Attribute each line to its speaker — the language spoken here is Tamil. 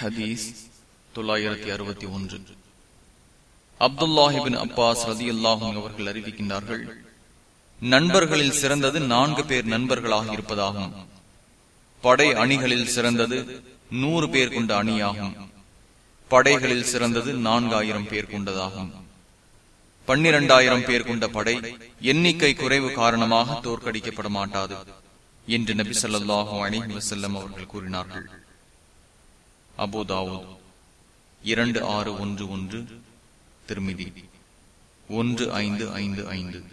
Speaker 1: ஹதீஸ் தொள்ளாயிரத்தி அறுபத்தி ஒன்று. அப்துல்லாஹிபின் அப்பாஸ் ரதி அல்லாஹும் அவர்கள் அறிவிக்கின்றார்கள் நண்பர்களில் சிறந்தது நான்கு பேர் நண்பர்களாக இருப்பதாகும். படை அணிகளில் சிறந்தது நூறு பேர் கொண்ட அணியாகும். படைகளில் சிறந்தது நான்காயிரம் பேர் கொண்டதாகும். பன்னிரண்டாயிரம் பேர் கொண்ட படை எண்ணிக்கை குறைவு காரணமாக தோற்கடிக்கப்பட மாட்டாது என்று நபி சொல்லாஹு அணிஹி வசல்லம் அவர்கள் கூறினார்கள். அபுதாவுத் இரண்டு ஆறு ஒன்று ஒன்று திருமிதி. ஒன்று ஐந்து ஐந்து ஐந்து.